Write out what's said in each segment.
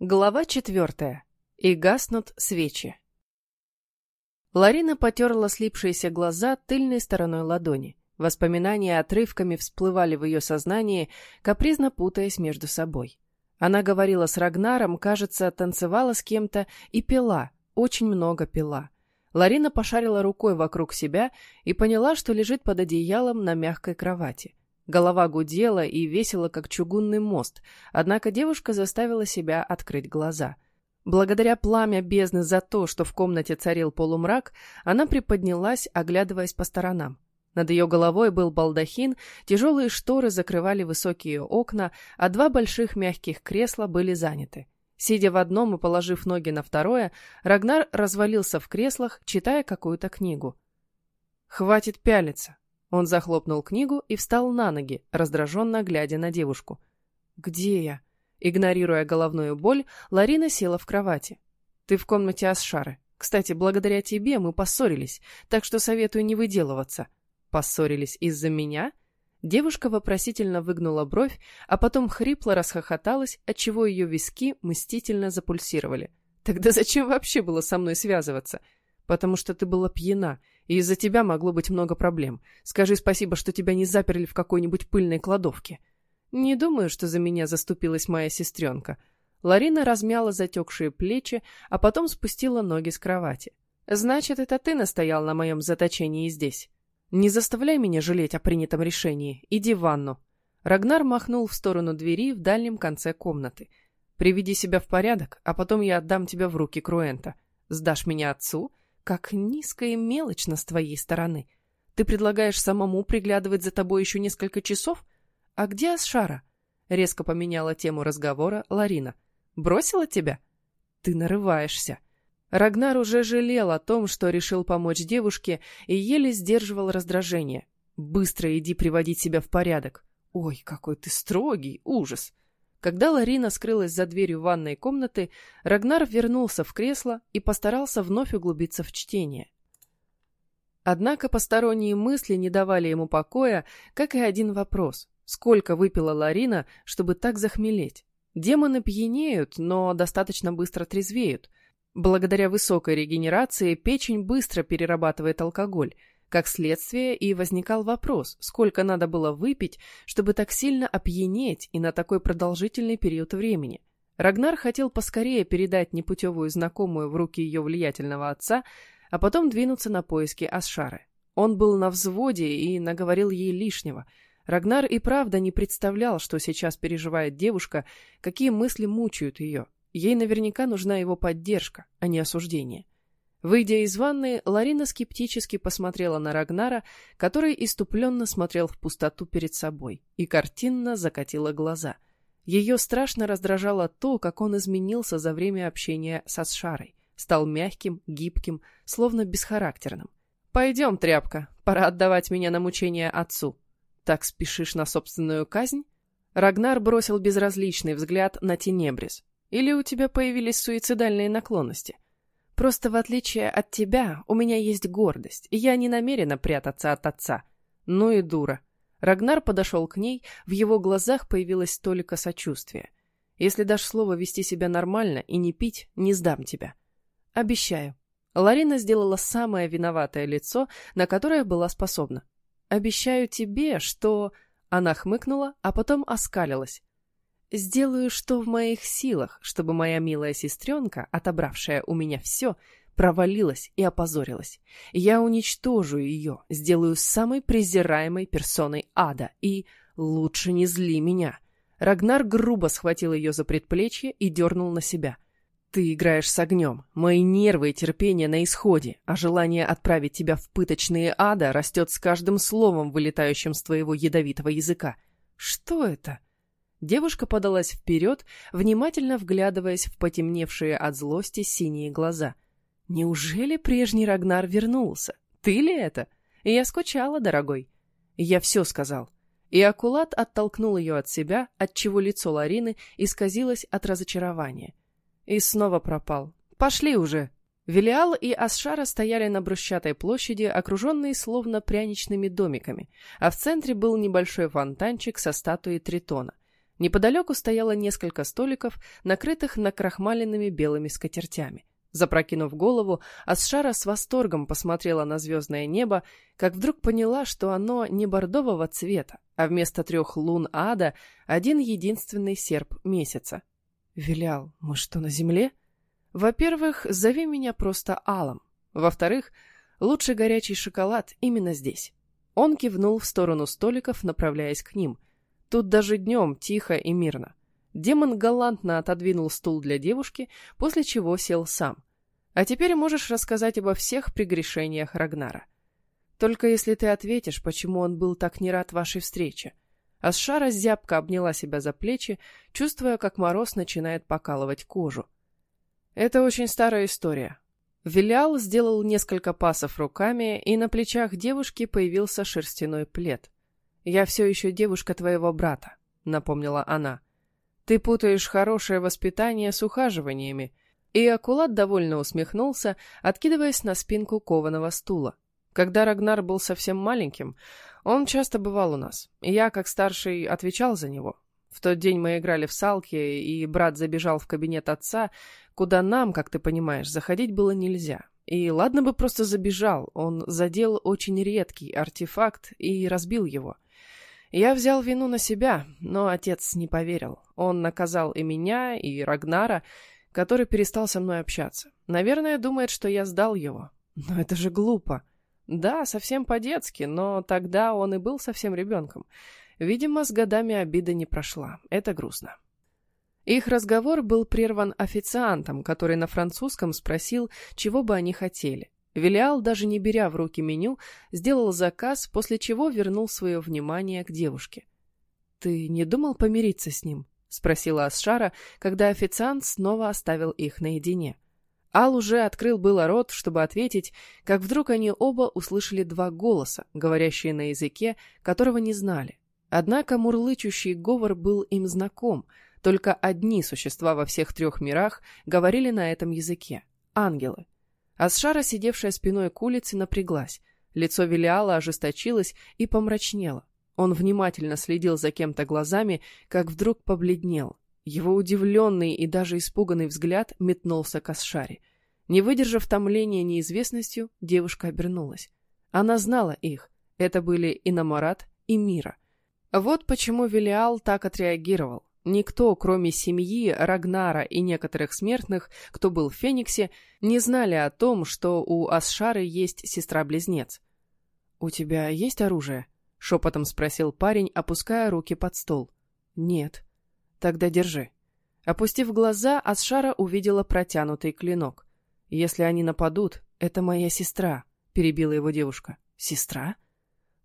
Глава четвертая. И гаснут свечи. Ларина потерла слипшиеся глаза тыльной стороной ладони. Воспоминания отрывками всплывали в ее сознании, капризно путаясь между собой. Она говорила с Рагнаром, кажется, танцевала с кем-то и пила, очень много пила. Ларина пошарила рукой вокруг себя и поняла, что лежит под одеялом на мягкой кровати. Голова гудела и весила, как чугунный мост, однако девушка заставила себя открыть глаза. Благодаря пламя бездны за то, что в комнате царил полумрак, она приподнялась, оглядываясь по сторонам. Над ее головой был балдахин, тяжелые шторы закрывали высокие окна, а два больших мягких кресла были заняты. Сидя в одном и положив ноги на второе, Рагнар развалился в креслах, читая какую-то книгу. «Хватит пялиться!» Он захлопнул книгу и встал на ноги, раздраженно глядя на девушку. «Где я?» Игнорируя головную боль, Ларина села в кровати. «Ты в комнате Асшары. Кстати, благодаря тебе мы поссорились, так что советую не выделываться». «Поссорились из-за меня?» Девушка вопросительно выгнула бровь, а потом хрипло расхохоталась, отчего ее виски мстительно запульсировали. «Тогда зачем вообще было со мной связываться?» «Потому что ты была пьяна, и из-за тебя могло быть много проблем. Скажи спасибо, что тебя не заперли в какой-нибудь пыльной кладовке». «Не думаю, что за меня заступилась моя сестренка». Ларина размяла затекшие плечи, а потом спустила ноги с кровати. «Значит, это ты настоял на моем заточении здесь?» «Не заставляй меня жалеть о принятом решении. Иди в ванну». Рагнар махнул в сторону двери в дальнем конце комнаты. «Приведи себя в порядок, а потом я отдам тебя в руки Круэнта. Сдашь меня отцу, как низко и мелочно с твоей стороны. Ты предлагаешь самому приглядывать за тобой еще несколько часов? А где Асшара? Резко поменяла тему разговора Ларина. Бросила тебя? Ты нарываешься. Рагнар уже жалел о том, что решил помочь девушке и еле сдерживал раздражение. Быстро иди приводить себя в порядок. Ой, какой ты строгий, ужас. Когда Ларина скрылась за дверью ванной комнаты, Рагнар вернулся в кресло и постарался вновь углубиться в чтение. Однако посторонние мысли не давали ему покоя, как и один вопрос. Сколько выпила Ларина, чтобы так захмелеть? Демоны пьянеют, но достаточно быстро трезвеют. Благодаря высокой регенерации печень быстро перерабатывает алкоголь – как следствие и возникал вопрос, сколько надо было выпить, чтобы так сильно опьянеть и на такой продолжительный период времени. Рагнар хотел поскорее передать непутевую знакомую в руки ее влиятельного отца, а потом двинуться на поиски Асшары. Он был на взводе и наговорил ей лишнего. Рагнар и правда не представлял, что сейчас переживает девушка, какие мысли мучают ее. Ей наверняка нужна его поддержка, а не осуждение. Выйдя из ванны, Ларина скептически посмотрела на Рагнара, который иступленно смотрел в пустоту перед собой, и картинно закатила глаза. Ее страшно раздражало то, как он изменился за время общения со Сшарой. Стал мягким, гибким, словно бесхарактерным. «Пойдем, тряпка, пора отдавать меня на мучение отцу. Так спешишь на собственную казнь?» Рагнар бросил безразличный взгляд на Тенебрис. «Или у тебя появились суицидальные наклонности?» Просто в отличие от тебя, у меня есть гордость, и я не намерена прятаться от отца. Ну и дура. Рагнар подошел к ней, в его глазах появилось только сочувствие. Если дашь слово вести себя нормально и не пить, не сдам тебя. Обещаю. Ларина сделала самое виноватое лицо, на которое была способна. Обещаю тебе, что... Она хмыкнула, а потом оскалилась. Сделаю, что в моих силах, чтобы моя милая сестренка, отобравшая у меня все, провалилась и опозорилась. Я уничтожу ее, сделаю самой презираемой персоной ада, и лучше не зли меня. Рагнар грубо схватил ее за предплечье и дернул на себя. Ты играешь с огнем, мои нервы и терпение на исходе, а желание отправить тебя в пыточные ада растет с каждым словом, вылетающим с твоего ядовитого языка. Что это? Девушка подалась вперед, внимательно вглядываясь в потемневшие от злости синие глаза. «Неужели прежний Рагнар вернулся? Ты ли это? Я скучала, дорогой». «Я все сказал». И Акулат оттолкнул ее от себя, отчего лицо Ларины исказилось от разочарования. И снова пропал. «Пошли уже!» Велиал и Асшара стояли на брусчатой площади, окруженные словно пряничными домиками, а в центре был небольшой фонтанчик со статуей Тритона — Неподалеку стояло несколько столиков, накрытых накрахмаленными белыми скатертями. Запрокинув голову, Асшара с восторгом посмотрела на звездное небо, как вдруг поняла, что оно не бордового цвета, а вместо трех лун ада один единственный серп месяца. «Вилял, мы что, на земле?» «Во-первых, зови меня просто Алом. Во-вторых, лучше горячий шоколад именно здесь». Он кивнул в сторону столиков, направляясь к ним. Тут даже днем тихо и мирно. Демон галантно отодвинул стул для девушки, после чего сел сам. А теперь можешь рассказать обо всех прегрешениях Рагнара. Только если ты ответишь, почему он был так не рад вашей встрече. Асшара зябко обняла себя за плечи, чувствуя, как мороз начинает покалывать кожу. Это очень старая история. Вилял сделал несколько пасов руками, и на плечах девушки появился шерстяной плед. «Я все еще девушка твоего брата», — напомнила она. «Ты путаешь хорошее воспитание с ухаживаниями, и Акулат довольно усмехнулся, откидываясь на спинку кованого стула. Когда Рагнар был совсем маленьким, он часто бывал у нас, я, как старший, отвечал за него. В тот день мы играли в салки, и брат забежал в кабинет отца, куда нам, как ты понимаешь, заходить было нельзя. И ладно бы просто забежал, он задел очень редкий артефакт и разбил его. Я взял вину на себя, но отец не поверил. Он наказал и меня, и Рагнара, который перестал со мной общаться. Наверное, думает, что я сдал его. Но это же глупо. Да, совсем по-детски, но тогда он и был совсем ребенком. Видимо, с годами обида не прошла. Это грустно. Их разговор был прерван официантом, который на французском спросил, чего бы они хотели. Велиал, даже не беря в руки меню, сделал заказ, после чего вернул свое внимание к девушке. «Ты не думал помириться с ним?» — спросила Асшара, когда официант снова оставил их наедине. Ал уже открыл было рот, чтобы ответить, как вдруг они оба услышали два голоса, говорящие на языке, которого не знали. Однако мурлычущий говор был им знаком, только одни существа во всех трех мирах говорили на этом языке — ангелы. Асшара, сидевшая спиной к улице, напряглась. Лицо Велиала ожесточилось и помрачнело. Он внимательно следил за кем-то глазами, как вдруг побледнел. Его удивленный и даже испуганный взгляд метнулся к Асшаре. Не выдержав томления неизвестностью, девушка обернулась. Она знала их. Это были и Намарат, и Мира. Вот почему Велиал так отреагировал. Никто, кроме семьи, Рагнара и некоторых смертных, кто был в Фениксе, не знали о том, что у Асшары есть сестра-близнец. «У тебя есть оружие?» — шепотом спросил парень, опуская руки под стол. «Нет». «Тогда держи». Опустив глаза, Асшара увидела протянутый клинок. «Если они нападут, это моя сестра», — перебила его девушка. «Сестра?»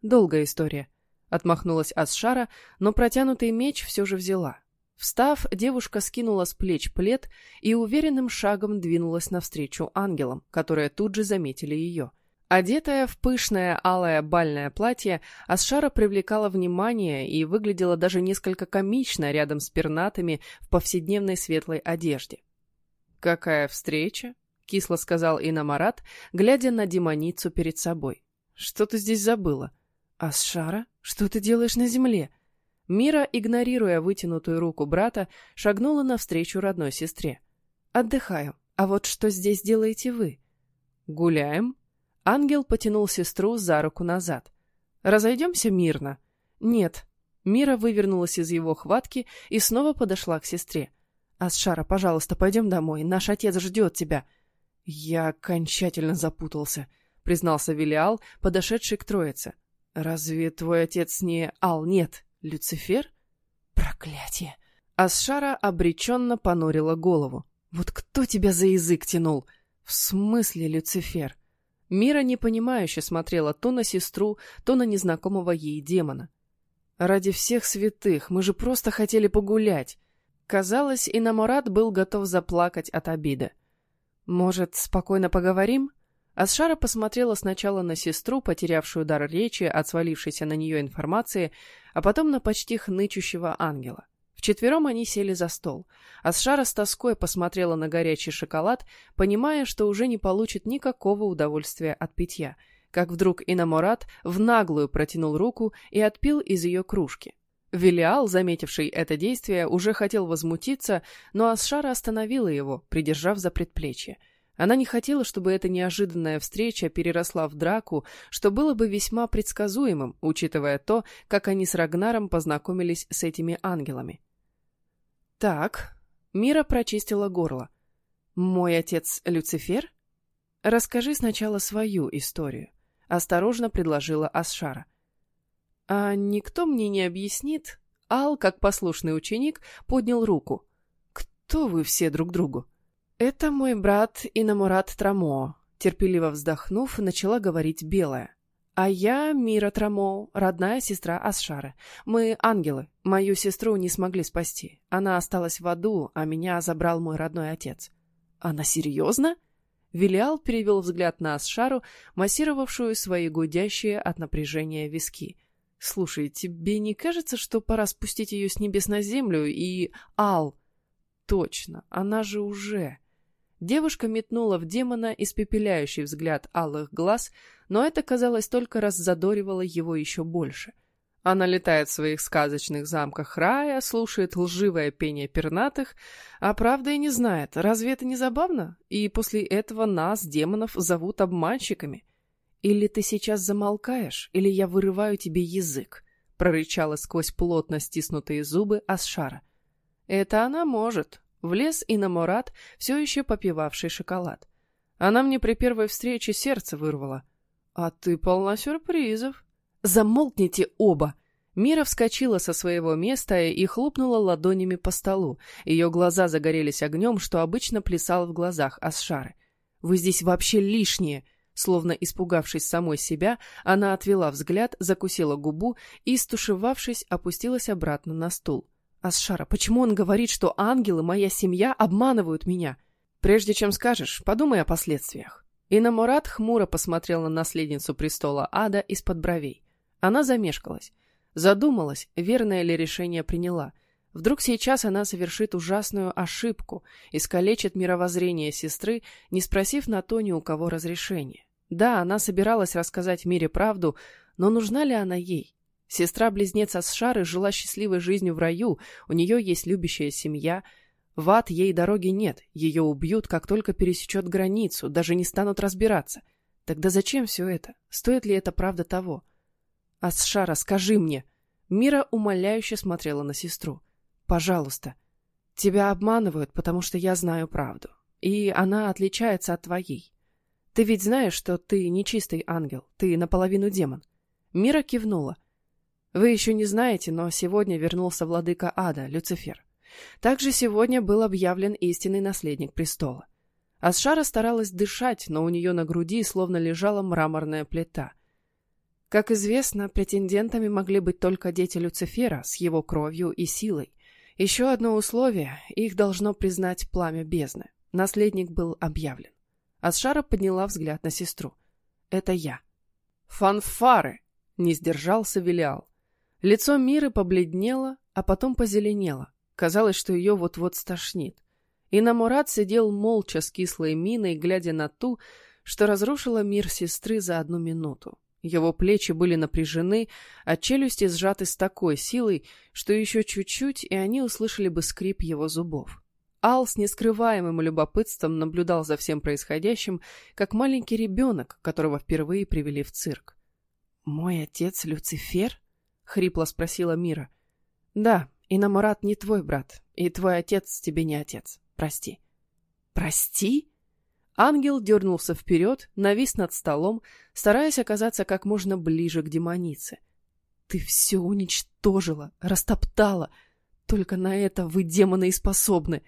«Долгая история», — отмахнулась Асшара, но протянутый меч все же взяла. Встав, девушка скинула с плеч плед и уверенным шагом двинулась навстречу ангелам, которые тут же заметили ее. Одетая в пышное алое бальное платье, Асшара привлекала внимание и выглядела даже несколько комично рядом с пернатыми в повседневной светлой одежде. «Какая встреча?» — кисло сказал Инамарат, глядя на демоницу перед собой. «Что ты здесь забыла?» «Асшара, что ты делаешь на земле?» Мира, игнорируя вытянутую руку брата, шагнула навстречу родной сестре. «Отдыхаю. А вот что здесь делаете вы?» «Гуляем?» Ангел потянул сестру за руку назад. «Разойдемся мирно?» «Нет». Мира вывернулась из его хватки и снова подошла к сестре. «Асшара, пожалуйста, пойдем домой. Наш отец ждет тебя». «Я окончательно запутался», — признался Велиал, подошедший к троице. «Разве твой отец не... Ал, нет, Люцифер?» «Проклятие!» Асшара обреченно понурила голову. «Вот кто тебя за язык тянул?» «В смысле Люцифер?» Мира непонимающе смотрела то на сестру, то на незнакомого ей демона. «Ради всех святых, мы же просто хотели погулять!» Казалось, и Намурат был готов заплакать от обиды. «Может, спокойно поговорим?» Асшара посмотрела сначала на сестру, потерявшую дар речи от свалившейся на нее информации, а потом на почти хнычущего ангела. Вчетвером они сели за стол. Асшара с тоской посмотрела на горячий шоколад, понимая, что уже не получит никакого удовольствия от питья, как вдруг Инаморат в наглую протянул руку и отпил из ее кружки. Велиал, заметивший это действие, уже хотел возмутиться, но Асшара остановила его, придержав за предплечье. Она не хотела, чтобы эта неожиданная встреча переросла в драку, что было бы весьма предсказуемым, учитывая то, как они с Рагнаром познакомились с этими ангелами. «Так», — Мира прочистила горло. «Мой отец Люцифер? Расскажи сначала свою историю», — осторожно предложила Асшара. «А никто мне не объяснит?» Ал, как послушный ученик, поднял руку. «Кто вы все друг другу?» «Это мой брат Инамурат Трамо», — терпеливо вздохнув, начала говорить Белая. «А я Мира Трамо, родная сестра Асшары. Мы ангелы. Мою сестру не смогли спасти. Она осталась в аду, а меня забрал мой родной отец». «Она серьезно?» Вилиал перевел взгляд на Асшару, массировавшую свои гудящие от напряжения виски — Слушай, тебе не кажется, что пора спустить ее с небес на землю и... Ал! Точно, она же уже... Девушка метнула в демона испепеляющий взгляд алых глаз, но это, казалось, только раз задоривало его еще больше. Она летает в своих сказочных замках рая, слушает лживое пение пернатых, а правда и не знает. Разве это не забавно? И после этого нас, демонов, зовут обманщиками. «Или ты сейчас замолкаешь, или я вырываю тебе язык», — прорычала сквозь плотно стиснутые зубы Асшара. «Это она может», — влез и на Мурат, все еще попивавший шоколад. «Она мне при первой встрече сердце вырвала». «А ты полна сюрпризов». «Замолкните оба!» Мира вскочила со своего места и хлопнула ладонями по столу. Ее глаза загорелись огнем, что обычно плясал в глазах Асшары. «Вы здесь вообще лишние!» Словно испугавшись самой себя, она отвела взгляд, закусила губу и, стушевавшись, опустилась обратно на стул. «Асшара, почему он говорит, что ангелы, моя семья, обманывают меня?» «Прежде чем скажешь, подумай о последствиях». Инна Мурат хмуро посмотрела на наследницу престола ада из-под бровей. Она замешкалась. Задумалась, верное ли решение приняла. Вдруг сейчас она совершит ужасную ошибку, искалечит мировоззрение сестры, не спросив на то ни у кого разрешения. Да, она собиралась рассказать Мире правду, но нужна ли она ей? Сестра-близнец Асшары жила счастливой жизнью в раю, у нее есть любящая семья. В ад ей дороги нет, ее убьют, как только пересечет границу, даже не станут разбираться. Тогда зачем все это? Стоит ли это правда того? Асшара, скажи мне. Мира умоляюще смотрела на сестру. Пожалуйста. Тебя обманывают, потому что я знаю правду. И она отличается от твоей. Ты ведь знаешь, что ты не чистый ангел, ты наполовину демон. Мира кивнула. Вы еще не знаете, но сегодня вернулся владыка ада, Люцифер. Также сегодня был объявлен истинный наследник престола. Асшара старалась дышать, но у нее на груди словно лежала мраморная плита. Как известно, претендентами могли быть только дети Люцифера с его кровью и силой. Еще одно условие — их должно признать пламя бездны. Наследник был объявлен. Асшара подняла взгляд на сестру. «Это я». «Фанфары!» — не сдержался Велиал. Лицо Миры побледнело, а потом позеленело. Казалось, что ее вот-вот стошнит. И Намурат сидел молча с кислой миной, глядя на ту, что разрушила мир сестры за одну минуту. Его плечи были напряжены, а челюсти сжаты с такой силой, что еще чуть-чуть, и они услышали бы скрип его зубов. Ал с нескрываемым любопытством наблюдал за всем происходящим, как маленький ребенок, которого впервые привели в цирк. «Мой отец Люцифер?» — хрипло спросила Мира. «Да, и Намурат не твой брат, и твой отец тебе не отец. Прости». «Прости?» Ангел дернулся вперед, навис над столом, стараясь оказаться как можно ближе к демонице. «Ты все уничтожила, растоптала. Только на это вы, демоны, и способны!»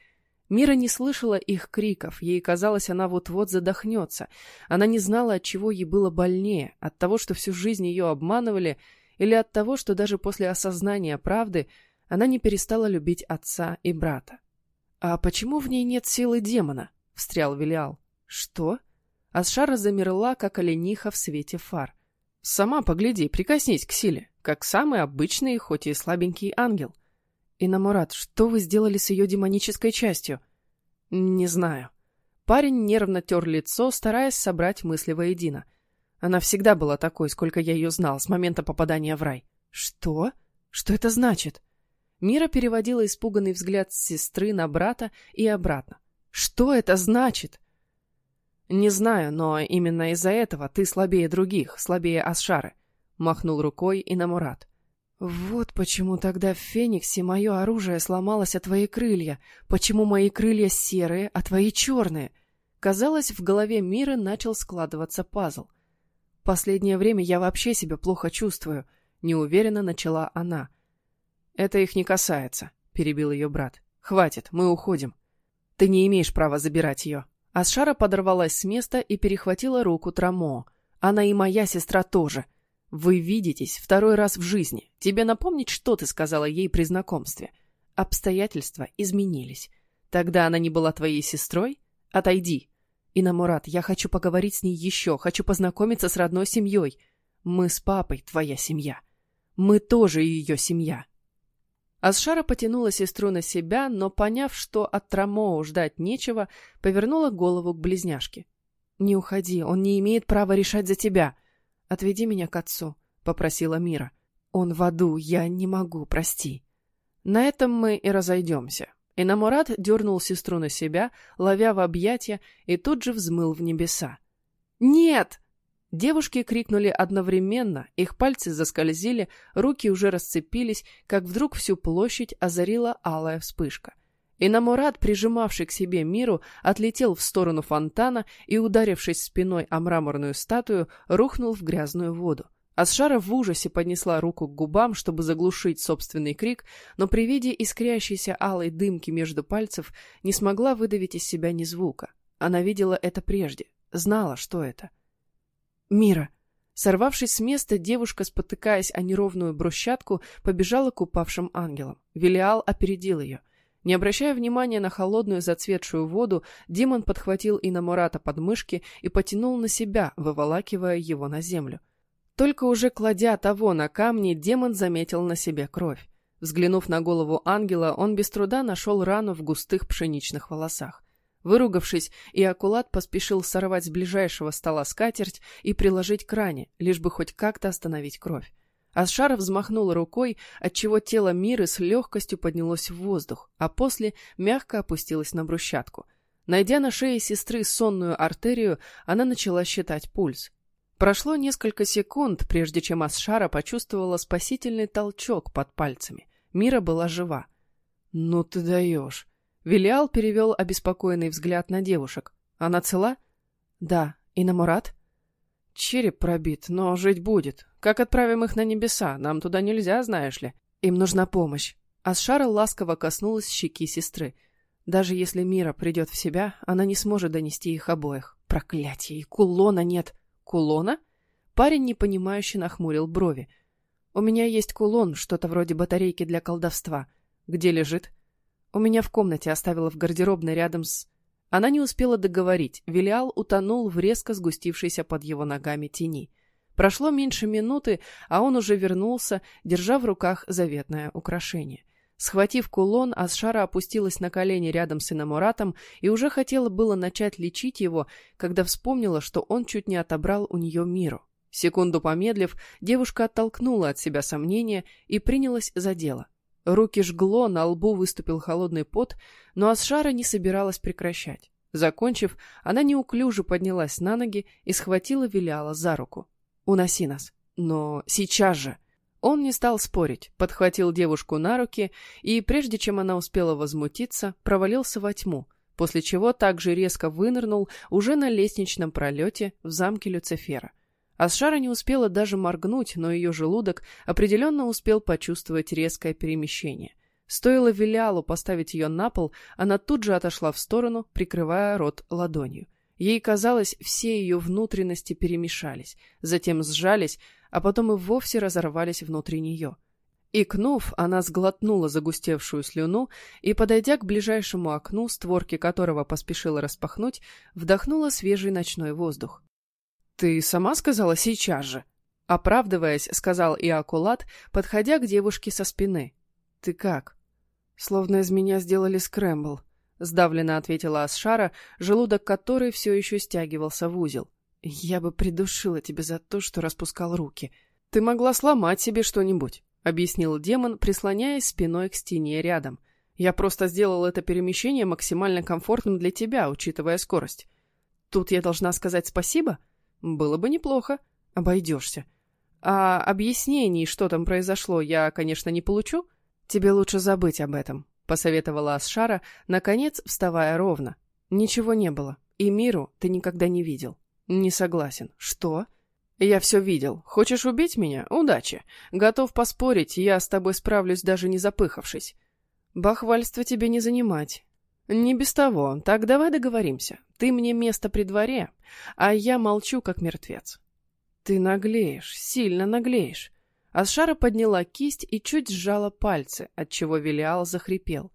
Мира не слышала их криков, ей казалось, она вот-вот задохнется. Она не знала, от чего ей было больнее, от того, что всю жизнь ее обманывали, или от того, что даже после осознания правды она не перестала любить отца и брата. «А почему в ней нет силы демона?» — встрял Велиал. «Что?» Асшара замерла, как олениха в свете фар. «Сама погляди, прикоснись к силе, как самый обычный, хоть и слабенький ангел». «Инамурат, что вы сделали с ее демонической частью?» «Не знаю». Парень нервно тер лицо, стараясь собрать мысли воедино. Она всегда была такой, сколько я ее знал, с момента попадания в рай. «Что?» Что это значит? Мира переводила испуганный взгляд с сестры на брата и обратно. Что это значит? Не знаю, но именно из-за этого ты слабее других, слабее Асшары. Махнул рукой и на Мурат. Вот почему тогда в Фениксе мое оружие сломалось о твои крылья. Почему мои крылья серые, а твои черные? Казалось, в голове Мира начал складываться пазл. Последнее время я вообще себя плохо чувствую неуверенно начала она. Это их не касается, перебил ее брат. Хватит, мы уходим. Ты не имеешь права забирать ее. Асшара подорвалась с места и перехватила руку Трамо. Она и моя сестра тоже. Вы видитесь второй раз в жизни. Тебе напомнить, что ты сказала ей при знакомстве? Обстоятельства изменились. Тогда она не была твоей сестрой? Отойди. Инамурат, я хочу поговорить с ней еще, хочу познакомиться с родной семьей. Мы с папой твоя семья. Мы тоже ее семья. Асшара потянула сестру на себя, но, поняв, что от Трамоу ждать нечего, повернула голову к близняшке. «Не уходи, он не имеет права решать за тебя. Отведи меня к отцу», — попросила Мира. «Он в аду, я не могу, прости». На этом мы и разойдемся. И Намурат дернул сестру на себя, ловя в объятия, и тут же взмыл в небеса. «Нет!» Девушки крикнули одновременно, их пальцы заскользили, руки уже расцепились, как вдруг всю площадь озарила алая вспышка. И Намурат, прижимавший к себе миру, отлетел в сторону фонтана и, ударившись спиной о мраморную статую, рухнул в грязную воду. Асшара в ужасе поднесла руку к губам, чтобы заглушить собственный крик, но при виде искрящейся алой дымки между пальцев не смогла выдавить из себя ни звука. Она видела это прежде, знала, что это — Мира. Сорвавшись с места, девушка, спотыкаясь о неровную брусчатку, побежала к упавшим ангелам. Велиал опередил ее. Не обращая внимания на холодную зацветшую воду, Димон подхватил Инамурата под мышки и потянул на себя, выволакивая его на землю. Только уже кладя того на камни, демон заметил на себе кровь. Взглянув на голову ангела, он без труда нашел рану в густых пшеничных волосах. Выругавшись, Иакулат поспешил сорвать с ближайшего стола скатерть и приложить к ране, лишь бы хоть как-то остановить кровь. Асшара взмахнула рукой, отчего тело Миры с легкостью поднялось в воздух, а после мягко опустилось на брусчатку. Найдя на шее сестры сонную артерию, она начала считать пульс. Прошло несколько секунд, прежде чем Асшара почувствовала спасительный толчок под пальцами. Мира была жива. «Ну ты даешь!» Вилиал перевел обеспокоенный взгляд на девушек. «Она цела?» «Да. И на Мурат?» «Череп пробит, но жить будет. Как отправим их на небеса? Нам туда нельзя, знаешь ли. Им нужна помощь». Асшара ласково коснулась щеки сестры. Даже если Мира придет в себя, она не сможет донести их обоих. Проклятие! И кулона нет. Кулона? Парень непонимающе нахмурил брови. У меня есть кулон, что-то вроде батарейки для колдовства. Где лежит? У меня в комнате оставила в гардеробной рядом с... Она не успела договорить. Велиал утонул в резко сгустившейся под его ногами тени. Прошло меньше минуты, а он уже вернулся, держа в руках заветное украшение. Схватив кулон, Асшара опустилась на колени рядом с Инамуратом и уже хотела было начать лечить его, когда вспомнила, что он чуть не отобрал у нее миру. Секунду помедлив, девушка оттолкнула от себя сомнения и принялась за дело. Руки жгло, на лбу выступил холодный пот, но Асшара не собиралась прекращать. Закончив, она неуклюже поднялась на ноги и схватила Виляла за руку. «Уноси нас!» «Но сейчас же!» Он не стал спорить, подхватил девушку на руки и, прежде чем она успела возмутиться, провалился во тьму, после чего также резко вынырнул уже на лестничном пролете в замке Люцифера. Асшара не успела даже моргнуть, но ее желудок определенно успел почувствовать резкое перемещение. Стоило Вилиалу поставить ее на пол, она тут же отошла в сторону, прикрывая рот ладонью. Ей казалось, все ее внутренности перемешались, затем сжались, а потом и вовсе разорвались внутри нее. Икнув, она сглотнула загустевшую слюну и, подойдя к ближайшему окну, створки которого поспешила распахнуть, вдохнула свежий ночной воздух. «Ты сама сказала сейчас же?» Оправдываясь, сказал Иакулат, подходя к девушке со спины. «Ты как?» «Словно из меня сделали скрэмбл», — сдавленно ответила Асшара, желудок которой все еще стягивался в узел. «Я бы придушила тебя за то, что распускал руки. Ты могла сломать себе что-нибудь». — объяснил демон, прислоняясь спиной к стене рядом. «Я просто сделал это перемещение максимально комфортным для тебя, учитывая скорость. Тут я должна сказать спасибо? Было бы неплохо. Обойдешься. А объяснений, что там произошло, я, конечно, не получу. Тебе лучше забыть об этом», — посоветовала Асшара, наконец вставая ровно. «Ничего не было. И миру ты никогда не видел». «Не согласен». «Что?» «Я все видел. Хочешь убить меня? Удачи. Готов поспорить, я с тобой справлюсь, даже не запыхавшись. Бахвальство тебе не занимать. Не без того. Так давай договоримся. Ты мне место при дворе, а я молчу, как мертвец». «Ты наглеешь, сильно наглеешь». Асшара подняла кисть и чуть сжала пальцы, отчего Велиал захрипел.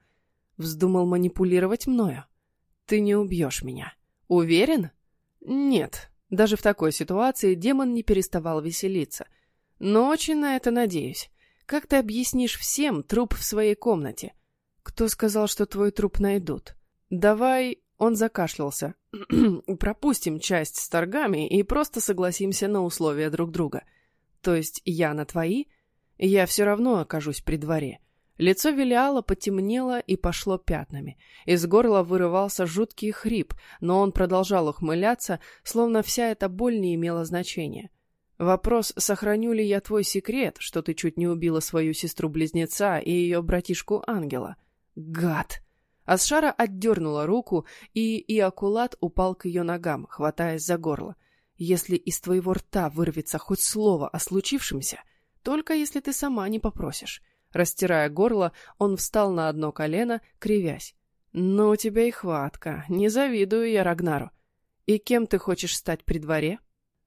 Вздумал манипулировать мною. «Ты не убьешь меня. Уверен?» «Нет», даже в такой ситуации демон не переставал веселиться. Но очень на это надеюсь. Как ты объяснишь всем труп в своей комнате? Кто сказал, что твой труп найдут? Давай... Он закашлялся. Пропустим часть с торгами и просто согласимся на условия друг друга. То есть я на твои? Я все равно окажусь при дворе. Лицо Велиала потемнело и пошло пятнами. Из горла вырывался жуткий хрип, но он продолжал ухмыляться, словно вся эта боль не имела значения. Вопрос, сохраню ли я твой секрет, что ты чуть не убила свою сестру-близнеца и ее братишку-ангела? Гад! Асшара отдернула руку, и Иакулат упал к ее ногам, хватаясь за горло. Если из твоего рта вырвется хоть слово о случившемся, только если ты сама не попросишь. Растирая горло, он встал на одно колено, кривясь. «Ну, у тебя и хватка. Не завидую я Рагнару. И кем ты хочешь стать при дворе?»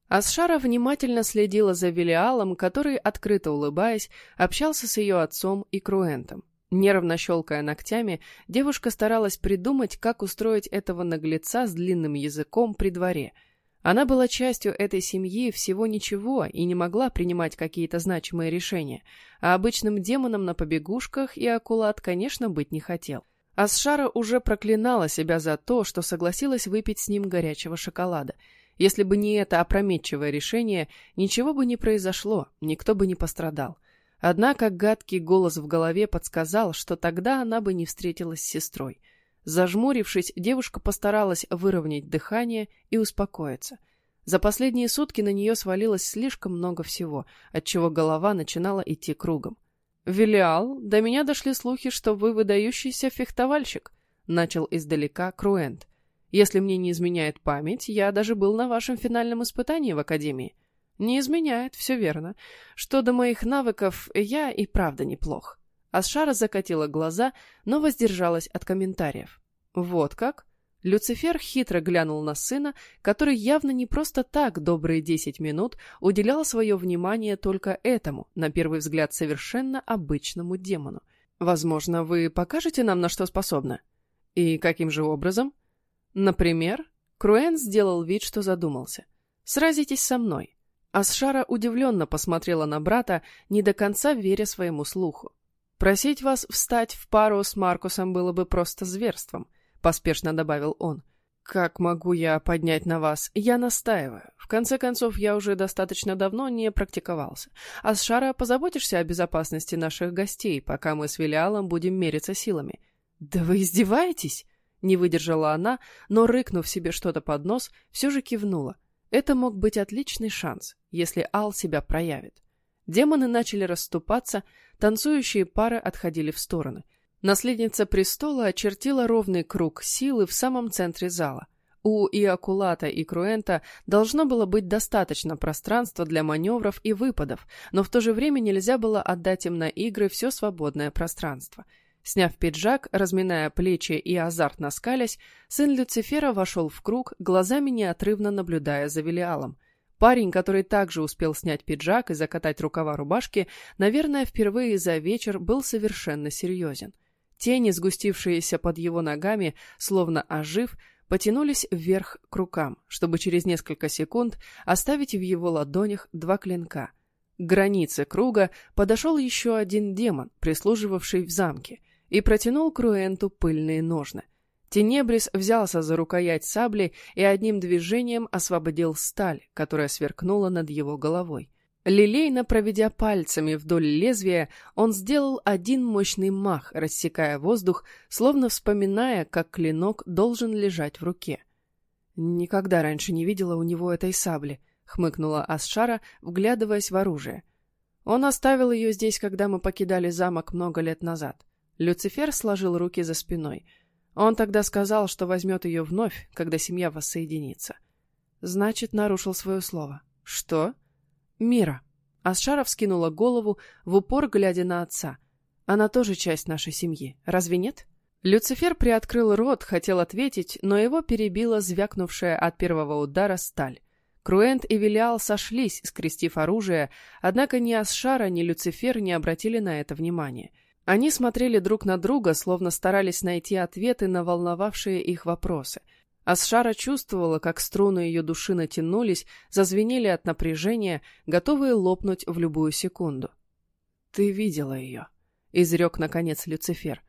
Асшара внимательно следила за Велиалом, который, открыто улыбаясь, общался с ее отцом и Круэнтом. Нервно щелкая ногтями, девушка старалась придумать, как устроить этого наглеца с длинным языком при дворе — она была частью этой семьи всего ничего и не могла принимать какие-то значимые решения, а обычным демоном на побегушках и акулат, конечно, быть не хотел. Асшара уже проклинала себя за то, что согласилась выпить с ним горячего шоколада. Если бы не это опрометчивое решение, ничего бы не произошло, никто бы не пострадал. Однако гадкий голос в голове подсказал, что тогда она бы не встретилась с сестрой. Зажмурившись, девушка постаралась выровнять дыхание и успокоиться. За последние сутки на нее свалилось слишком много всего, отчего голова начинала идти кругом. «Велиал, до меня дошли слухи, что вы выдающийся фехтовальщик», — начал издалека Круэнт. «Если мне не изменяет память, я даже был на вашем финальном испытании в Академии». «Не изменяет, все верно. Что до моих навыков, я и правда неплох». Асшара закатила глаза, но воздержалась от комментариев. «Вот как?» Люцифер хитро глянул на сына, который явно не просто так добрые десять минут уделял свое внимание только этому, на первый взгляд совершенно обычному демону. «Возможно, вы покажете нам, на что способны?» «И каким же образом?» «Например?» Круэн сделал вид, что задумался. «Сразитесь со мной». Асшара удивленно посмотрела на брата, не до конца веря своему слуху. «Просить вас встать в пару с Маркусом было бы просто зверством», — поспешно добавил он. «Как могу я поднять на вас? Я настаиваю. В конце концов, я уже достаточно давно не практиковался. А с Шара позаботишься о безопасности наших гостей, пока мы с Вилиалом будем мериться силами». «Да вы издеваетесь?» Не выдержала она, но, рыкнув себе что-то под нос, все же кивнула. Это мог быть отличный шанс, если Ал себя проявит. Демоны начали расступаться, танцующие пары отходили в стороны. Наследница престола очертила ровный круг силы в самом центре зала. У Иакулата и Круэнта должно было быть достаточно пространства для маневров и выпадов, но в то же время нельзя было отдать им на игры все свободное пространство. Сняв пиджак, разминая плечи и азартно скалясь, сын Люцифера вошел в круг, глазами неотрывно наблюдая за Велиалом. Парень, который также успел снять пиджак и закатать рукава рубашки, наверное, впервые за вечер был совершенно серьезен. Тени, сгустившиеся под его ногами, словно ожив, потянулись вверх к рукам, чтобы через несколько секунд оставить в его ладонях два клинка. К границе круга подошел еще один демон, прислуживавший в замке, и протянул Круэнту пыльные ножны. Тенебрис взялся за рукоять сабли и одним движением освободил сталь, которая сверкнула над его головой. Лилейно проведя пальцами вдоль лезвия, он сделал один мощный мах, рассекая воздух, словно вспоминая, как клинок должен лежать в руке. «Никогда раньше не видела у него этой сабли», — хмыкнула Асшара, вглядываясь в оружие. «Он оставил ее здесь, когда мы покидали замок много лет назад». Люцифер сложил руки за спиной. Он тогда сказал, что возьмет ее вновь, когда семья воссоединится. Значит, нарушил свое слово. «Что?» «Мира». Асшара вскинула голову, в упор глядя на отца. «Она тоже часть нашей семьи, разве нет?» Люцифер приоткрыл рот, хотел ответить, но его перебила звякнувшая от первого удара сталь. Круэнт и Велиал сошлись, скрестив оружие, однако ни Асшара, ни Люцифер не обратили на это внимания. Они смотрели друг на друга, словно старались найти ответы на волновавшие их вопросы. Асшара чувствовала, как струны ее души натянулись, зазвенели от напряжения, готовые лопнуть в любую секунду. «Ты видела ее», — изрек, наконец, Люцифер.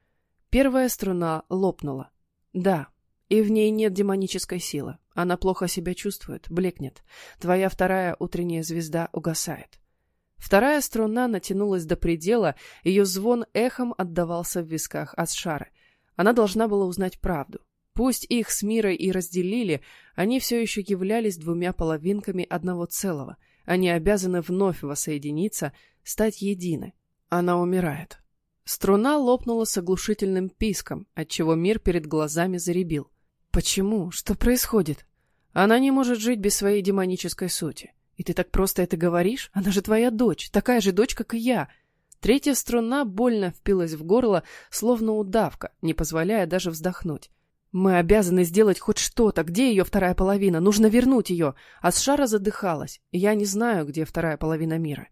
Первая струна лопнула. Да, и в ней нет демонической силы. Она плохо себя чувствует, блекнет. Твоя вторая утренняя звезда угасает. Вторая струна натянулась до предела, ее звон эхом отдавался в висках Асшары. Она должна была узнать правду. Пусть их с Мирой и разделили, они все еще являлись двумя половинками одного целого. Они обязаны вновь воссоединиться, стать едины. Она умирает. Струна лопнула с оглушительным писком, отчего мир перед глазами заребил. Почему? Что происходит? Она не может жить без своей демонической сути. И ты так просто это говоришь? Она же твоя дочь, такая же дочь, как и я. Третья струна больно впилась в горло, словно удавка, не позволяя даже вздохнуть. Мы обязаны сделать хоть что-то. Где ее вторая половина? Нужно вернуть ее. А Асшара задыхалась. Я не знаю, где вторая половина мира.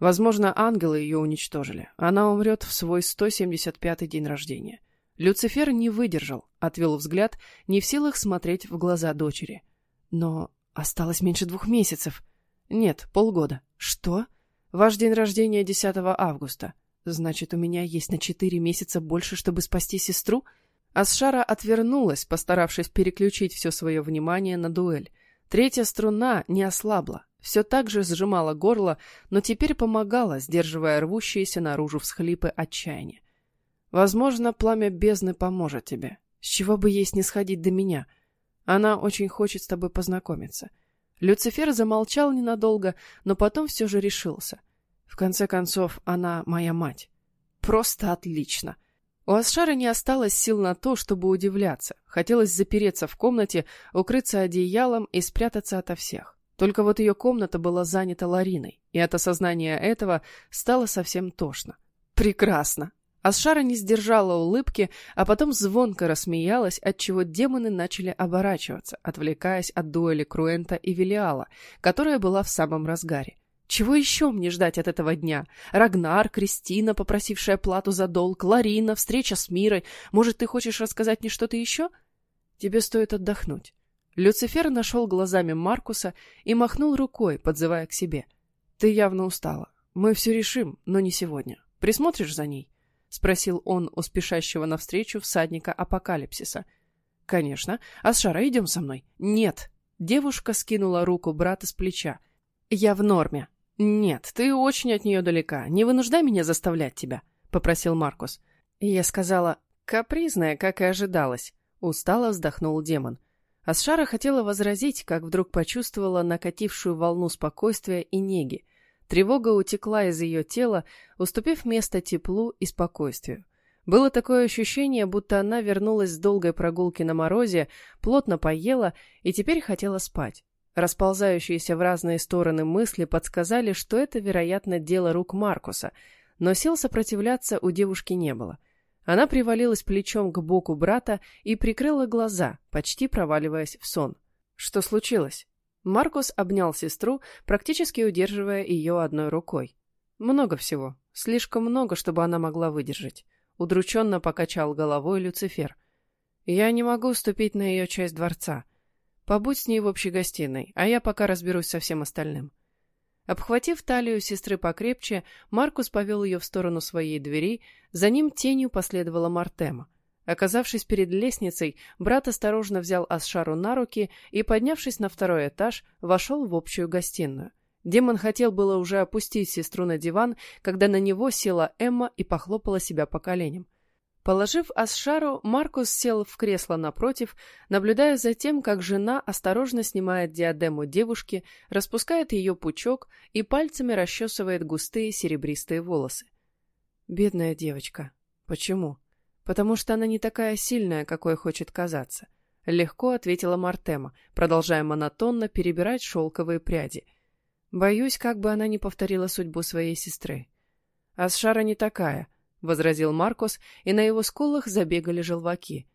Возможно, ангелы ее уничтожили. Она умрет в свой 175-й день рождения. Люцифер не выдержал, отвел взгляд, не в силах смотреть в глаза дочери. Но осталось меньше двух месяцев. Нет, полгода. Что? Ваш день рождения 10 августа. Значит, у меня есть на четыре месяца больше, чтобы спасти сестру? Асшара отвернулась, постаравшись переключить все свое внимание на дуэль. Третья струна не ослабла, все так же сжимала горло, но теперь помогала, сдерживая рвущиеся наружу всхлипы отчаяния. Возможно, пламя бездны поможет тебе. С чего бы ей снисходить до меня? Она очень хочет с тобой познакомиться. Люцифер замолчал ненадолго, но потом все же решился. В конце концов, она моя мать. Просто отлично. У Асшара не осталось сил на то, чтобы удивляться. Хотелось запереться в комнате, укрыться одеялом и спрятаться ото всех. Только вот ее комната была занята Лариной, и от осознания этого стало совсем тошно. Прекрасно! Асшара не сдержала улыбки, а потом звонко рассмеялась, отчего демоны начали оборачиваться, отвлекаясь от дуэли Круэнта и Велиала, которая была в самом разгаре. Чего еще мне ждать от этого дня? Рагнар, Кристина, попросившая плату за долг, Ларина, встреча с Мирой. Может, ты хочешь рассказать мне что-то еще? Тебе стоит отдохнуть. Люцифер нашел глазами Маркуса и махнул рукой, подзывая к себе. «Ты явно устала. Мы все решим, но не сегодня. Присмотришь за ней?» — спросил он у спешащего навстречу всадника апокалипсиса. «Конечно. Асшара, идем со мной». «Нет». Девушка скинула руку брата с плеча. «Я в норме». «Нет, ты очень от нее далека. Не вынуждай меня заставлять тебя», — попросил Маркус. Я сказала, «Капризная, как и ожидалось». Устало вздохнул демон. Асшара хотела возразить, как вдруг почувствовала накатившую волну спокойствия и неги. Тревога утекла из ее тела, уступив место теплу и спокойствию. Было такое ощущение, будто она вернулась с долгой прогулки на морозе, плотно поела и теперь хотела спать. Расползающиеся в разные стороны мысли подсказали, что это, вероятно, дело рук Маркуса, но сил сопротивляться у девушки не было — она привалилась плечом к боку брата и прикрыла глаза, почти проваливаясь в сон. Что случилось? Маркус обнял сестру, практически удерживая ее одной рукой. Много всего. Слишком много, чтобы она могла выдержать. Удрученно покачал головой Люцифер. Я не могу ступить на ее часть дворца. Побудь с ней в общей гостиной, а я пока разберусь со всем остальным. Обхватив талию сестры покрепче, Маркус повел ее в сторону своей двери, за ним тенью последовала Мартема. Оказавшись перед лестницей, брат осторожно взял Асшару на руки и, поднявшись на второй этаж, вошел в общую гостиную. Демон хотел было уже опустить сестру на диван, когда на него села Эмма и похлопала себя по коленям. Положив Асшару, Маркус сел в кресло напротив, наблюдая за тем, как жена осторожно снимает диадему девушки, распускает ее пучок и пальцами расчесывает густые серебристые волосы. Бедная девочка. Почему? Потому что она не такая сильная, какой хочет казаться. Легко ответила Мартема, продолжая монотонно перебирать шелковые пряди. Боюсь, как бы она не повторила судьбу своей сестры. Асшара не такая —— возразил Маркус, и на его скулах забегали желваки.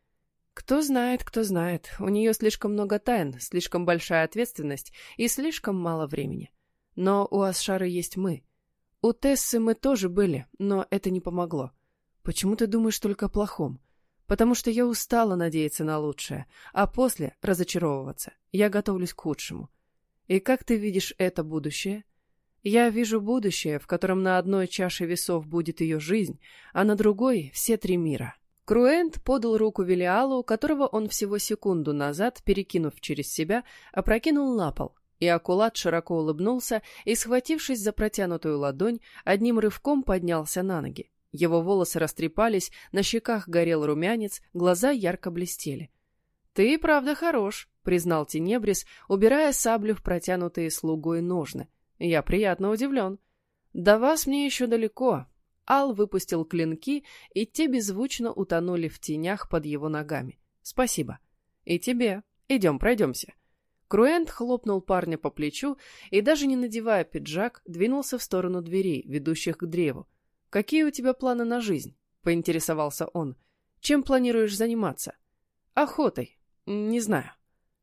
«Кто знает, кто знает. У нее слишком много тайн, слишком большая ответственность и слишком мало времени. Но у Асшары есть мы. У Тессы мы тоже были, но это не помогло. Почему ты думаешь только о плохом? Потому что я устала надеяться на лучшее, а после разочаровываться. Я готовлюсь к худшему. И как ты видишь это будущее?» Я вижу будущее, в котором на одной чаше весов будет ее жизнь, а на другой — все три мира. Круэнт подал руку Велиалу, которого он всего секунду назад, перекинув через себя, опрокинул на пол, и Акулат широко улыбнулся и, схватившись за протянутую ладонь, одним рывком поднялся на ноги. Его волосы растрепались, на щеках горел румянец, глаза ярко блестели. «Ты, правда, хорош», — признал Тенебрис, убирая саблю в протянутые слугой ножны. Я приятно удивлен. До вас мне еще далеко. Ал выпустил клинки, и те беззвучно утонули в тенях под его ногами. Спасибо. И тебе. Идем, пройдемся. Круэнт хлопнул парня по плечу и, даже не надевая пиджак, двинулся в сторону дверей, ведущих к древу. «Какие у тебя планы на жизнь?» — поинтересовался он. «Чем планируешь заниматься?» «Охотой. Не знаю».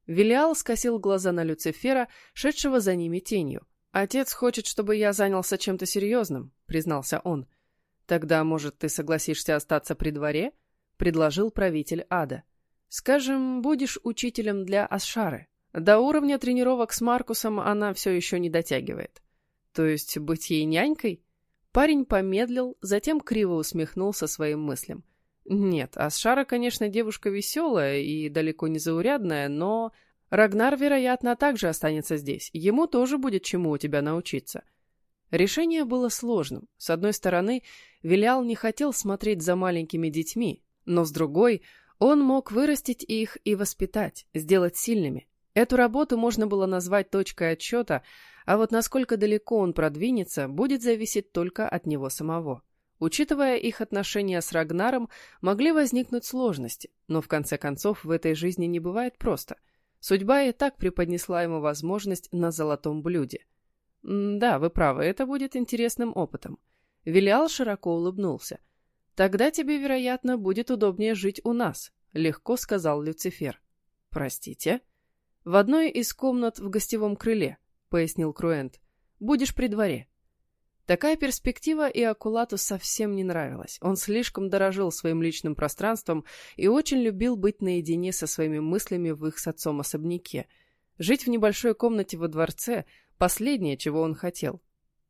Вилиал скосил глаза на Люцифера, шедшего за ними тенью. «Отец хочет, чтобы я занялся чем-то серьезным», — признался он. «Тогда, может, ты согласишься остаться при дворе?» — предложил правитель ада. «Скажем, будешь учителем для Асшары. До уровня тренировок с Маркусом она все еще не дотягивает. То есть быть ей нянькой?» Парень помедлил, затем криво усмехнулся своим мыслям. «Нет, Асшара, конечно, девушка веселая и далеко не заурядная, но Рагнар, вероятно, также останется здесь. Ему тоже будет чему у тебя научиться. Решение было сложным. С одной стороны, Вилял не хотел смотреть за маленькими детьми, но с другой, он мог вырастить их и воспитать, сделать сильными. Эту работу можно было назвать точкой отсчета, а вот насколько далеко он продвинется, будет зависеть только от него самого. Учитывая их отношения с Рагнаром, могли возникнуть сложности, но в конце концов в этой жизни не бывает просто – Судьба и так преподнесла ему возможность на золотом блюде. «Да, вы правы, это будет интересным опытом». Вилиал широко улыбнулся. «Тогда тебе, вероятно, будет удобнее жить у нас», — легко сказал Люцифер. «Простите?» «В одной из комнат в гостевом крыле», — пояснил Круэнт. «Будешь при дворе». Такая перспектива и Акулату совсем не нравилась. Он слишком дорожил своим личным пространством и очень любил быть наедине со своими мыслями в их с отцом особняке. Жить в небольшой комнате во дворце — последнее, чего он хотел.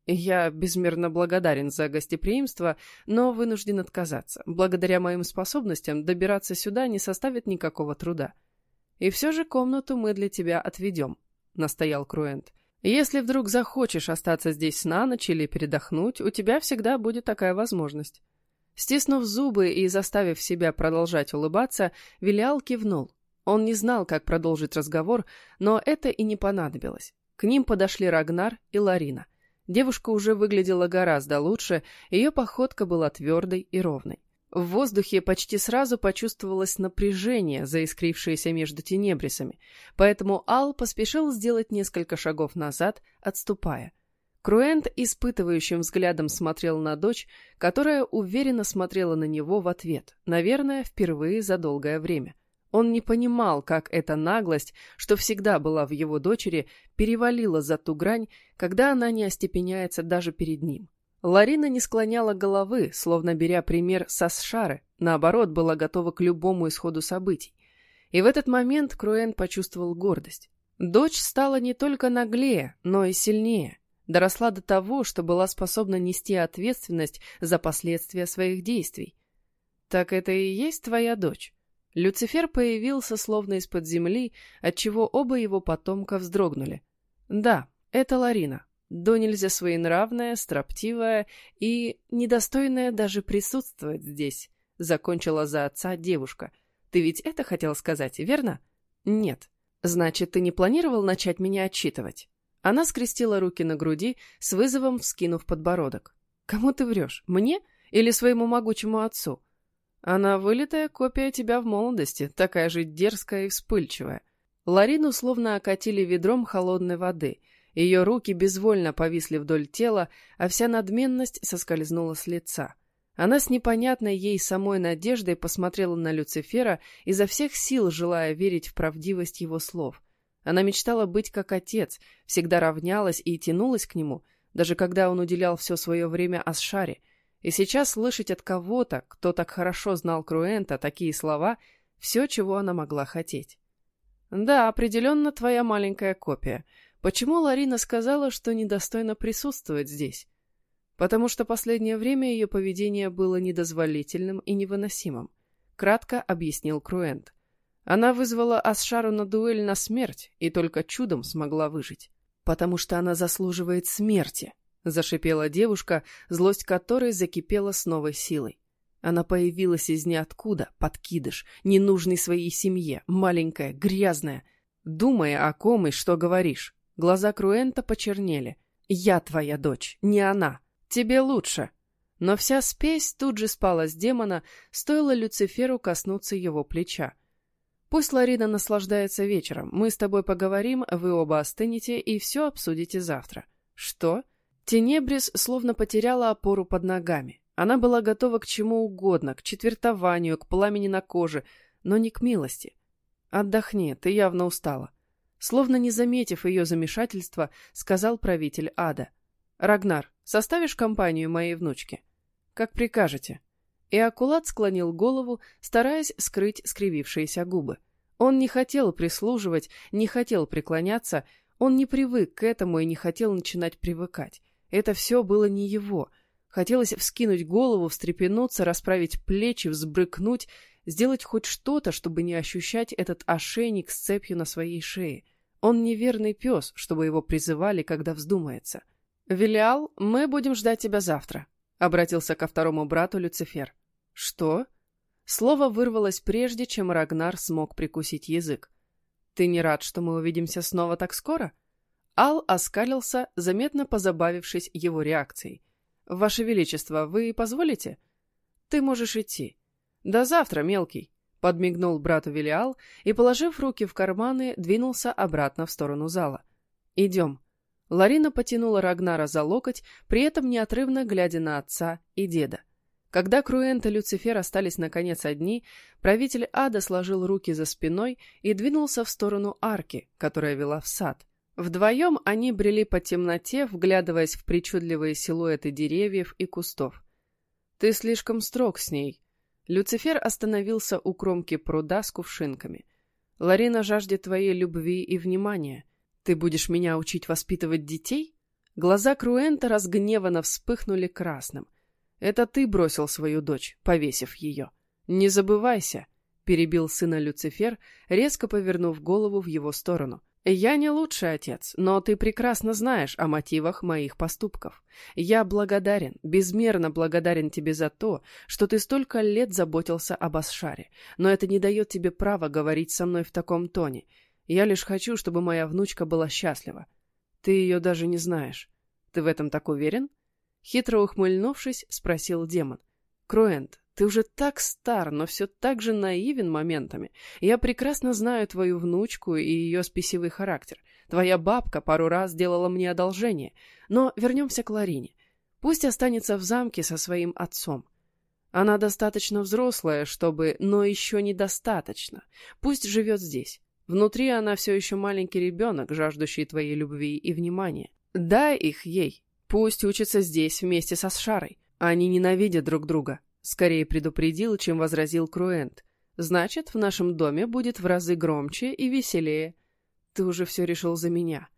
Я безмерно благодарен за гостеприимство, но вынужден отказаться. Благодаря моим способностям добираться сюда не составит никакого труда. И все же комнату мы для тебя отведем, — настоял Круэнт. Если вдруг захочешь остаться здесь на ночь или передохнуть, у тебя всегда будет такая возможность. Стиснув зубы и заставив себя продолжать улыбаться, Вилиал кивнул. Он не знал, как продолжить разговор, но это и не понадобилось. К ним подошли Рагнар и Ларина. Девушка уже выглядела гораздо лучше, ее походка была твердой и ровной. В воздухе почти сразу почувствовалось напряжение, заискрившееся между тенебрисами, поэтому Ал поспешил сделать несколько шагов назад, отступая. Круэнт испытывающим взглядом смотрел на дочь, которая уверенно смотрела на него в ответ, наверное, впервые за долгое время. Он не понимал, как эта наглость, что всегда была в его дочери, перевалила за ту грань, когда она не остепеняется даже перед ним. Ларина не склоняла головы, словно беря пример со Сшары, наоборот, была готова к любому исходу событий. И в этот момент Круэн почувствовал гордость. Дочь стала не только наглее, но и сильнее. Доросла до того, что была способна нести ответственность за последствия своих действий. «Так это и есть твоя дочь?» Люцифер появился словно из-под земли, отчего оба его потомка вздрогнули. «Да, это Ларина», до нельзя своенравная, строптивая и недостойная даже присутствовать здесь, закончила за отца девушка. Ты ведь это хотел сказать, верно? Нет. Значит, ты не планировал начать меня отчитывать? Она скрестила руки на груди, с вызовом вскинув подбородок. Кому ты врешь? Мне или своему могучему отцу? Она вылитая копия тебя в молодости, такая же дерзкая и вспыльчивая. Ларину словно окатили ведром холодной воды. Ее руки безвольно повисли вдоль тела, а вся надменность соскользнула с лица. Она с непонятной ей самой надеждой посмотрела на Люцифера, изо всех сил желая верить в правдивость его слов. Она мечтала быть как отец, всегда равнялась и тянулась к нему, даже когда он уделял все свое время Асшаре — и сейчас слышать от кого-то, кто так хорошо знал Круэнта, такие слова — все, чего она могла хотеть. «Да, определенно твоя маленькая копия. Почему Ларина сказала, что недостойно присутствовать здесь?» «Потому что последнее время ее поведение было недозволительным и невыносимым», — кратко объяснил Круэнт. «Она вызвала Асшару на дуэль на смерть и только чудом смогла выжить. Потому что она заслуживает смерти», — зашипела девушка, злость которой закипела с новой силой. Она появилась из ниоткуда, подкидыш, ненужный своей семье, маленькая, грязная. Думая о ком и что говоришь. Глаза Круэнта почернели. «Я твоя дочь, не она. Тебе лучше». Но вся спесь тут же спала с демона, стоило Люциферу коснуться его плеча. «Пусть Ларина наслаждается вечером. Мы с тобой поговорим, вы оба остынете и все обсудите завтра». «Что?» Тенебрис словно потеряла опору под ногами. Она была готова к чему угодно, к четвертованию, к пламени на коже, но не к милости. «Отдохни, ты явно устала». Словно не заметив ее замешательства, сказал правитель ада. «Рагнар, составишь компанию моей внучке?» «Как прикажете». И Акулат склонил голову, стараясь скрыть скривившиеся губы. Он не хотел прислуживать, не хотел преклоняться, он не привык к этому и не хотел начинать привыкать. Это все было не его. Хотелось вскинуть голову, встрепенуться, расправить плечи, взбрыкнуть, сделать хоть что-то, чтобы не ощущать этот ошейник с цепью на своей шее. Он неверный пес, чтобы его призывали, когда вздумается. «Велиал, мы будем ждать тебя завтра», — обратился ко второму брату Люцифер. «Что?» Слово вырвалось прежде, чем Рагнар смог прикусить язык. «Ты не рад, что мы увидимся снова так скоро?» Ал оскалился, заметно позабавившись его реакцией. «Ваше Величество, вы позволите?» «Ты можешь идти». «До завтра, мелкий», — подмигнул брату Велиал и, положив руки в карманы, двинулся обратно в сторону зала. «Идем». Ларина потянула Рагнара за локоть, при этом неотрывно глядя на отца и деда. Когда Круэнт и Люцифер остались наконец одни, правитель ада сложил руки за спиной и двинулся в сторону арки, которая вела в сад. Вдвоем они брели по темноте, вглядываясь в причудливые силуэты деревьев и кустов. «Ты слишком строг с ней». Люцифер остановился у кромки пруда с кувшинками. «Ларина жаждет твоей любви и внимания. Ты будешь меня учить воспитывать детей?» Глаза Круэнта разгневанно вспыхнули красным. «Это ты бросил свою дочь, повесив ее. Не забывайся», — перебил сына Люцифер, резко повернув голову в его сторону. «Я не лучший отец, но ты прекрасно знаешь о мотивах моих поступков. Я благодарен, безмерно благодарен тебе за то, что ты столько лет заботился об Асшаре, но это не дает тебе права говорить со мной в таком тоне. Я лишь хочу, чтобы моя внучка была счастлива. Ты ее даже не знаешь. Ты в этом так уверен?» Хитро ухмыльнувшись, спросил демон. «Круэнт, ты уже так стар, но все так же наивен моментами. Я прекрасно знаю твою внучку и ее спесивый характер. Твоя бабка пару раз делала мне одолжение. Но вернемся к Ларине. Пусть останется в замке со своим отцом. Она достаточно взрослая, чтобы... Но еще недостаточно. Пусть живет здесь. Внутри она все еще маленький ребенок, жаждущий твоей любви и внимания. Дай их ей. Пусть учится здесь вместе со Сшарой. Они ненавидят друг друга. Скорее предупредил, чем возразил Круэнт. Значит, в нашем доме будет в разы громче и веселее. Ты уже все решил за меня.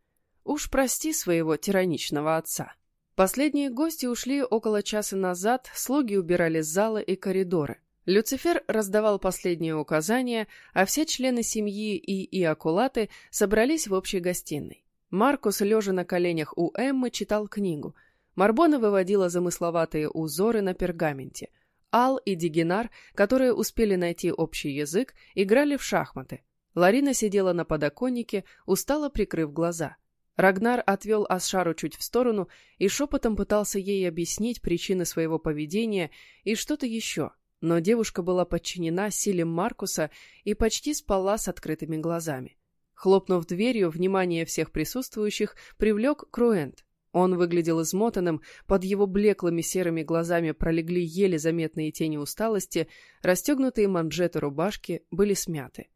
Уж прости своего тираничного отца. Последние гости ушли около часа назад, слуги убирали залы и коридоры. Люцифер раздавал последние указания, а все члены семьи и иакулаты собрались в общей гостиной. Маркус, лежа на коленях у Эммы, читал книгу. Марбона выводила замысловатые узоры на пергаменте. Ал и Дигинар, которые успели найти общий язык, играли в шахматы. Ларина сидела на подоконнике, устало прикрыв глаза. Рагнар отвел Асшару чуть в сторону и шепотом пытался ей объяснить причины своего поведения и что-то еще, но девушка была подчинена силе Маркуса и почти спала с открытыми глазами. Хлопнув дверью, внимание всех присутствующих привлек Круэнт. Он выглядел измотанным, под его блеклыми серыми глазами пролегли еле заметные тени усталости, расстегнутые манжеты рубашки были смяты.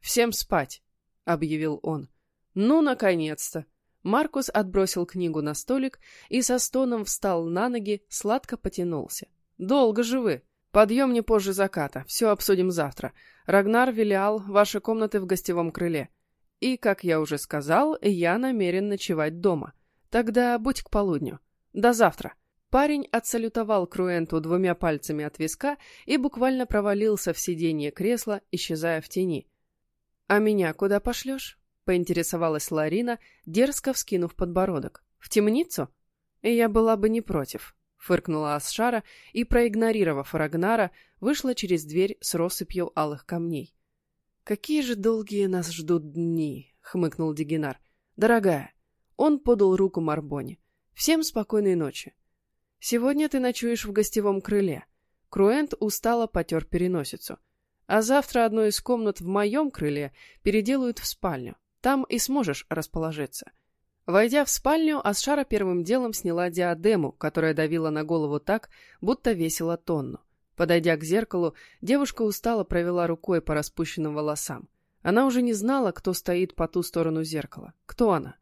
«Всем спать!» — объявил он. «Ну, наконец-то!» Маркус отбросил книгу на столик и со стоном встал на ноги, сладко потянулся. «Долго же вы! Подъем не позже заката, все обсудим завтра. Рагнар Вилиал, ваши комнаты в гостевом крыле. И, как я уже сказал, я намерен ночевать дома. Тогда будь к полудню. До завтра!» Парень отсалютовал Круэнту двумя пальцами от виска и буквально провалился в сиденье кресла, исчезая в тени. «А меня куда пошлешь?» поинтересовалась Ларина, дерзко вскинув подбородок. «В темницу?» «Я была бы не против», — фыркнула Асшара и, проигнорировав Рагнара, вышла через дверь с россыпью алых камней. «Какие же долгие нас ждут дни!» — хмыкнул Дигинар. «Дорогая!» Он подал руку Марбоне. «Всем спокойной ночи!» «Сегодня ты ночуешь в гостевом крыле». Круэнт устало потер переносицу. «А завтра одну из комнат в моем крыле переделают в спальню. Там и сможешь расположиться. Войдя в спальню, Асшара первым делом сняла диадему, которая давила на голову так, будто весила тонну. Подойдя к зеркалу, девушка устало провела рукой по распущенным волосам. Она уже не знала, кто стоит по ту сторону зеркала. Кто она?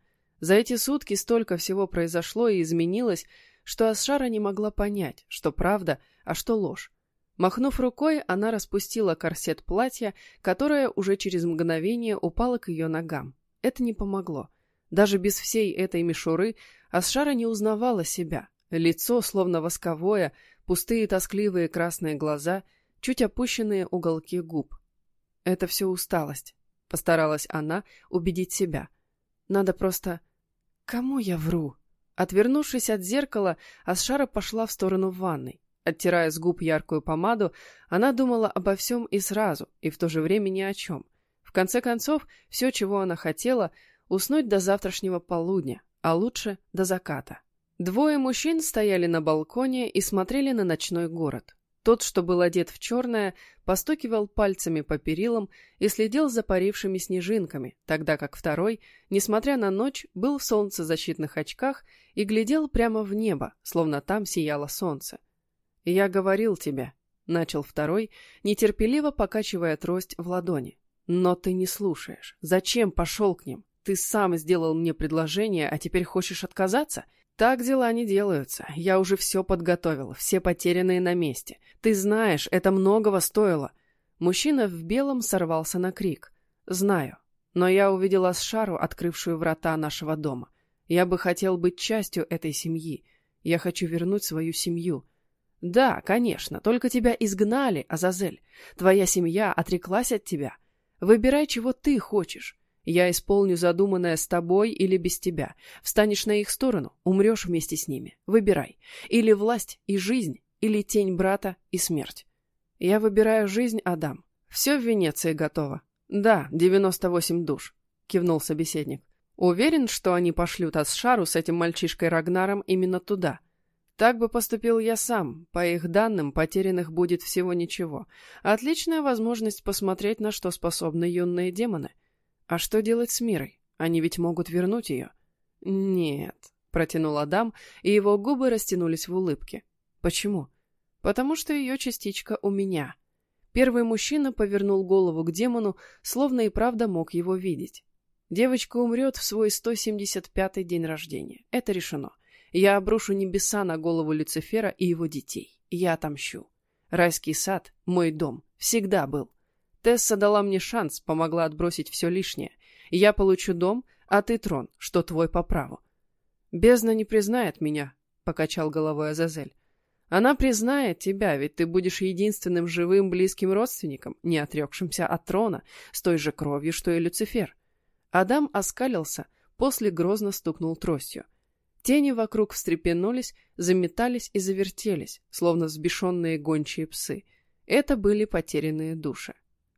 За эти сутки столько всего произошло и изменилось, что Асшара не могла понять, что правда, а что ложь. Махнув рукой, она распустила корсет платья, которое уже через мгновение упало к ее ногам. Это не помогло. Даже без всей этой мишуры Асшара не узнавала себя. Лицо, словно восковое, пустые тоскливые красные глаза, чуть опущенные уголки губ. Это все усталость. Постаралась она убедить себя. Надо просто... Кому я вру? Отвернувшись от зеркала, Асшара пошла в сторону ванной. Оттирая с губ яркую помаду, она думала обо всем и сразу, и в то же время ни о чем. В конце концов, все, чего она хотела, уснуть до завтрашнего полудня, а лучше до заката. Двое мужчин стояли на балконе и смотрели на ночной город. Тот, что был одет в черное, постукивал пальцами по перилам и следил за парившими снежинками, тогда как второй, несмотря на ночь, был в солнцезащитных очках и глядел прямо в небо, словно там сияло солнце. «Я говорил тебе», — начал второй, нетерпеливо покачивая трость в ладони. «Но ты не слушаешь. Зачем пошел к ним? Ты сам сделал мне предложение, а теперь хочешь отказаться? Так дела не делаются. Я уже все подготовил, все потерянные на месте. Ты знаешь, это многого стоило». Мужчина в белом сорвался на крик. «Знаю. Но я увидела Шару, открывшую врата нашего дома. Я бы хотел быть частью этой семьи. Я хочу вернуть свою семью. Да, конечно, только тебя изгнали, Азазель. Твоя семья отреклась от тебя. Выбирай, чего ты хочешь. Я исполню задуманное с тобой или без тебя. Встанешь на их сторону, умрешь вместе с ними. Выбирай. Или власть и жизнь, или тень брата и смерть. Я выбираю жизнь, Адам. Все в Венеции готово. Да, 98 душ, кивнул собеседник. Уверен, что они пошлют Асшару с этим мальчишкой Рагнаром именно туда. Так бы поступил я сам. По их данным, потерянных будет всего ничего. Отличная возможность посмотреть, на что способны юные демоны. А что делать с Мирой? Они ведь могут вернуть ее. Нет, протянул Адам, и его губы растянулись в улыбке. Почему? Потому что ее частичка у меня. Первый мужчина повернул голову к демону, словно и правда мог его видеть. Девочка умрет в свой 175-й день рождения. Это решено. Я обрушу небеса на голову Люцифера и его детей. Я отомщу. Райский сад — мой дом. Всегда был. Тесса дала мне шанс, помогла отбросить все лишнее. Я получу дом, а ты трон, что твой по праву. Бездна не признает меня, — покачал головой Азазель. Она признает тебя, ведь ты будешь единственным живым близким родственником, не отрекшимся от трона, с той же кровью, что и Люцифер. Адам оскалился, после грозно стукнул тростью. Тени вокруг встрепенулись, заметались и завертелись, словно взбешенные гончие псы. Это были потерянные души.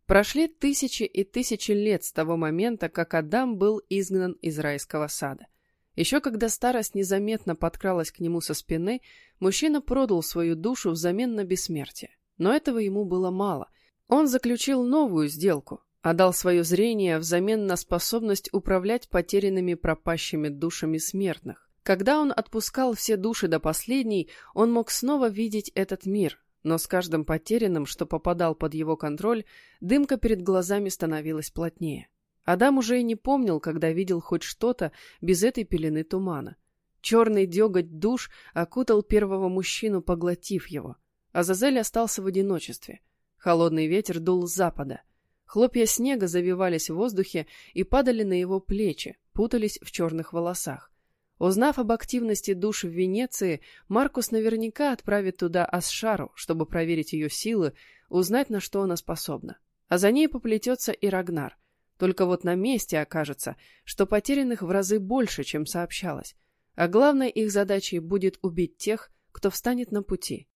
Прошли тысячи и тысячи лет с того момента, как Адам был изгнан из райского сада. Еще когда старость незаметно подкралась к нему со спины, мужчина продал свою душу взамен на бессмертие. Но этого ему было мало. Он заключил новую сделку, отдал свое зрение взамен на способность управлять потерянными пропащими душами смертных. Когда он отпускал все души до последней, он мог снова видеть этот мир, но с каждым потерянным, что попадал под его контроль, дымка перед глазами становилась плотнее. Адам уже и не помнил, когда видел хоть что-то без этой пелены тумана. Черный деготь душ окутал первого мужчину, поглотив его. Азазель остался в одиночестве. Холодный ветер дул с запада. Хлопья снега завивались в воздухе и падали на его плечи, путались в черных волосах. Узнав об активности душ в Венеции, Маркус наверняка отправит туда Асшару, чтобы проверить ее силы, узнать, на что она способна. А за ней поплетется и Рагнар. Только вот на месте окажется, что потерянных в разы больше, чем сообщалось. А главной их задачей будет убить тех, кто встанет на пути.